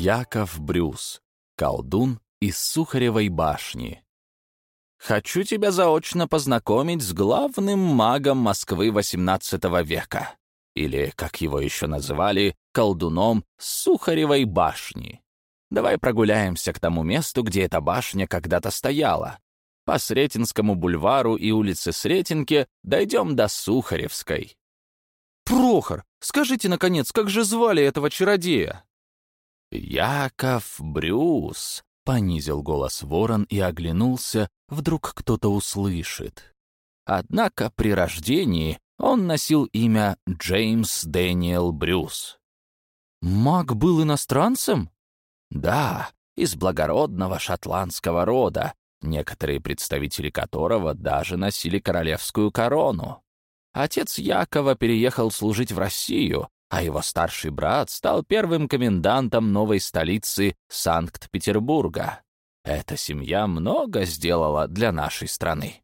Яков Брюс, колдун из Сухаревой башни. Хочу тебя заочно познакомить с главным магом Москвы XVIII века, или, как его еще называли, колдуном Сухаревой башни. Давай прогуляемся к тому месту, где эта башня когда-то стояла. По Сретенскому бульвару и улице Сретенке дойдем до Сухаревской. «Прохор, скажите, наконец, как же звали этого чародея?» «Яков Брюс», — понизил голос ворон и оглянулся, вдруг кто-то услышит. Однако при рождении он носил имя Джеймс Дэниел Брюс. «Маг был иностранцем?» «Да, из благородного шотландского рода, некоторые представители которого даже носили королевскую корону. Отец Якова переехал служить в Россию, а его старший брат стал первым комендантом новой столицы Санкт-Петербурга. Эта семья много сделала для нашей страны.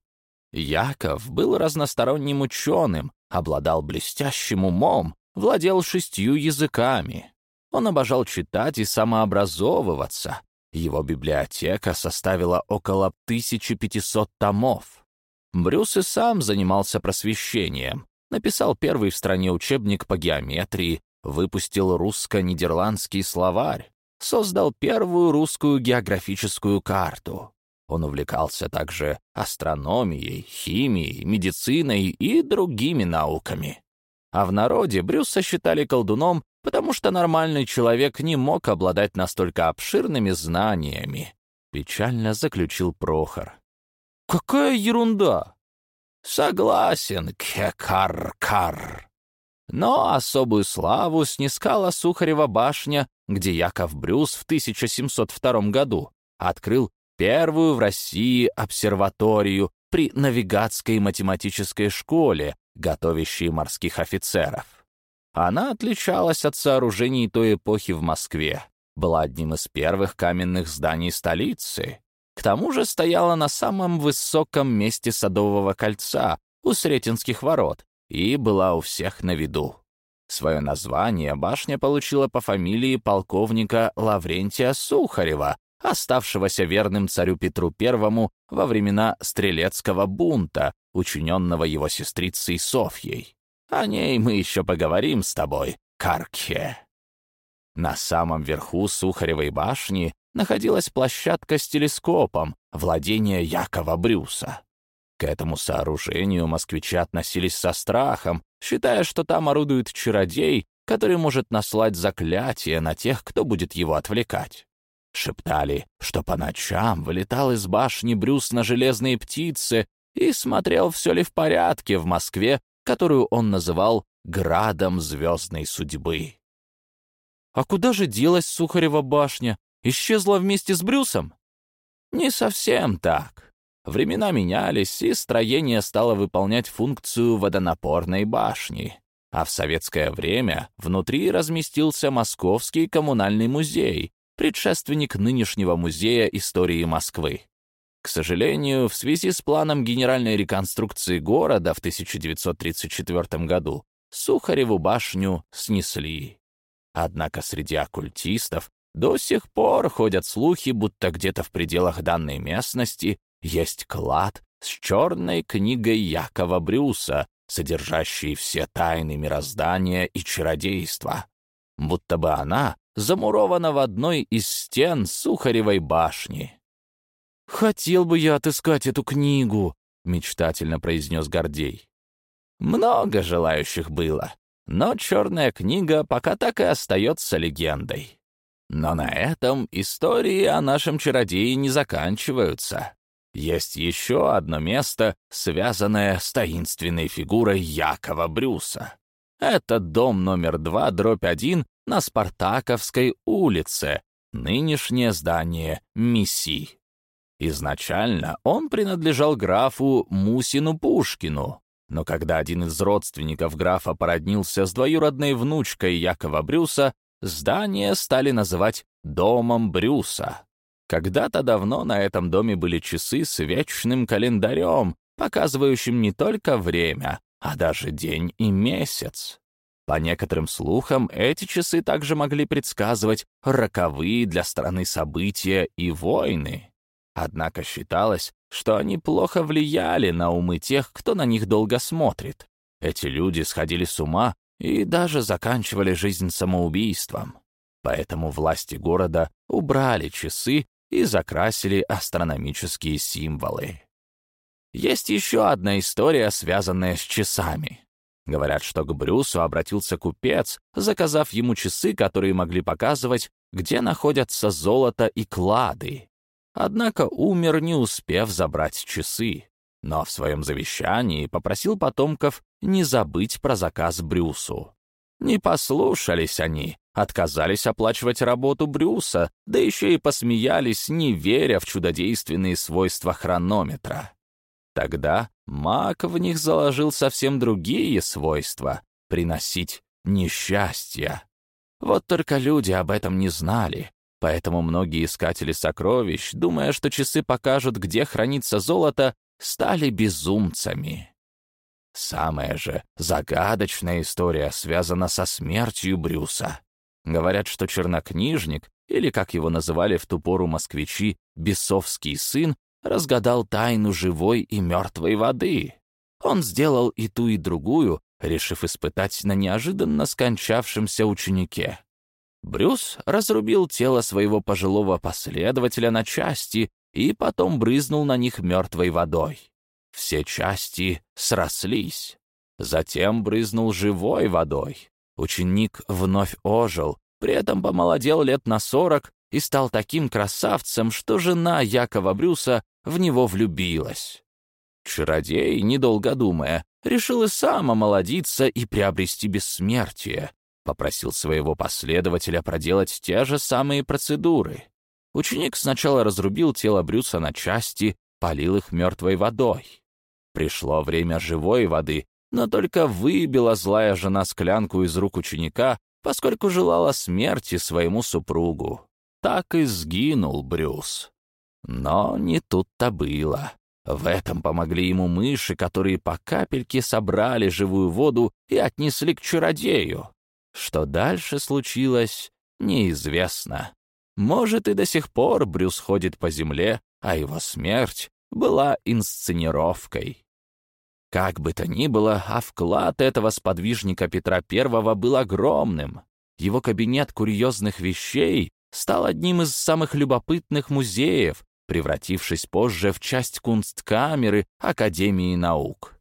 Яков был разносторонним ученым, обладал блестящим умом, владел шестью языками. Он обожал читать и самообразовываться. Его библиотека составила около 1500 томов. Брюс и сам занимался просвещением, написал первый в стране учебник по геометрии, выпустил русско-нидерландский словарь, создал первую русскую географическую карту. Он увлекался также астрономией, химией, медициной и другими науками. А в народе Брюса считали колдуном, потому что нормальный человек не мог обладать настолько обширными знаниями. Печально заключил Прохор. «Какая ерунда!» Согласен, кекар-кар. Но особую славу снискала Сухарева башня, где Яков Брюс в 1702 году открыл первую в России обсерваторию при навигатской математической школе, готовящей морских офицеров. Она отличалась от сооружений той эпохи в Москве, была одним из первых каменных зданий столицы, к тому же стояла на самом высоком месте Садового кольца, у Сретенских ворот, и была у всех на виду. Свое название башня получила по фамилии полковника Лаврентия Сухарева, оставшегося верным царю Петру I во времена Стрелецкого бунта, учиненного его сестрицей Софьей. О ней мы еще поговорим с тобой, Каркхе. На самом верху Сухаревой башни находилась площадка с телескопом, владение Якова Брюса. К этому сооружению москвичи относились со страхом, считая, что там орудует чародей, который может наслать заклятие на тех, кто будет его отвлекать. Шептали, что по ночам вылетал из башни Брюс на железные птицы и смотрел, все ли в порядке в Москве, которую он называл «градом звездной судьбы». «А куда же делась Сухарева башня?» Исчезла вместе с Брюсом? Не совсем так. Времена менялись, и строение стало выполнять функцию водонапорной башни. А в советское время внутри разместился Московский коммунальный музей, предшественник нынешнего музея истории Москвы. К сожалению, в связи с планом генеральной реконструкции города в 1934 году Сухареву башню снесли. Однако среди оккультистов до сих пор ходят слухи, будто где-то в пределах данной местности есть клад с черной книгой Якова Брюса, содержащей все тайны мироздания и чародейства. Будто бы она замурована в одной из стен Сухаревой башни. «Хотел бы я отыскать эту книгу», — мечтательно произнес Гордей. «Много желающих было, но черная книга пока так и остается легендой. Но на этом истории о нашем чародее не заканчиваются. Есть еще одно место, связанное с таинственной фигурой Якова Брюса. Это дом номер два, дробь один на Спартаковской улице, нынешнее здание МИСИ. Изначально он принадлежал графу Мусину Пушкину, но когда один из родственников графа породнился с двоюродной внучкой Якова Брюса, Здание стали называть «домом Брюса». Когда-то давно на этом доме были часы с вечным календарем, показывающим не только время, а даже день и месяц. По некоторым слухам, эти часы также могли предсказывать роковые для страны события и войны. Однако считалось, что они плохо влияли на умы тех, кто на них долго смотрит. Эти люди сходили с ума и даже заканчивали жизнь самоубийством. Поэтому власти города убрали часы и закрасили астрономические символы. Есть еще одна история, связанная с часами. Говорят, что к Брюсу обратился купец, заказав ему часы, которые могли показывать, где находятся золото и клады. Однако умер, не успев забрать часы, но в своем завещании попросил потомков не забыть про заказ Брюсу. Не послушались они, отказались оплачивать работу Брюса, да еще и посмеялись, не веря в чудодейственные свойства хронометра. Тогда маг в них заложил совсем другие свойства — приносить несчастье. Вот только люди об этом не знали, поэтому многие искатели сокровищ, думая, что часы покажут, где хранится золото, стали безумцами. Самая же загадочная история связана со смертью Брюса. Говорят, что чернокнижник, или, как его называли в ту пору москвичи, бесовский сын, разгадал тайну живой и мертвой воды. Он сделал и ту, и другую, решив испытать на неожиданно скончавшемся ученике. Брюс разрубил тело своего пожилого последователя на части и потом брызнул на них мертвой водой. Все части срослись. Затем брызнул живой водой. Ученик вновь ожил, при этом помолодел лет на сорок и стал таким красавцем, что жена Якова Брюса в него влюбилась. Чародей, недолго думая, решил и сам омолодиться и приобрести бессмертие. Попросил своего последователя проделать те же самые процедуры. Ученик сначала разрубил тело Брюса на части, полил их мертвой водой. Пришло время живой воды, но только выбила злая жена склянку из рук ученика, поскольку желала смерти своему супругу. Так и сгинул Брюс. Но не тут-то было. В этом помогли ему мыши, которые по капельке собрали живую воду и отнесли к чародею. Что дальше случилось, неизвестно. Может, и до сих пор Брюс ходит по земле, а его смерть была инсценировкой. Как бы то ни было, а вклад этого сподвижника Петра I был огромным. Его кабинет курьезных вещей стал одним из самых любопытных музеев, превратившись позже в часть кунсткамеры Академии наук.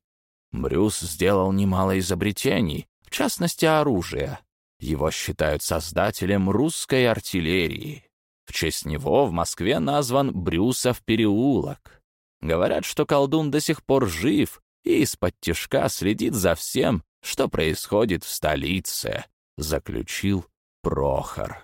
Брюс сделал немало изобретений, в частности оружия. Его считают создателем русской артиллерии. В честь него в Москве назван Брюсов переулок. Говорят, что колдун до сих пор жив и из-под тяжка следит за всем, что происходит в столице, заключил Прохор.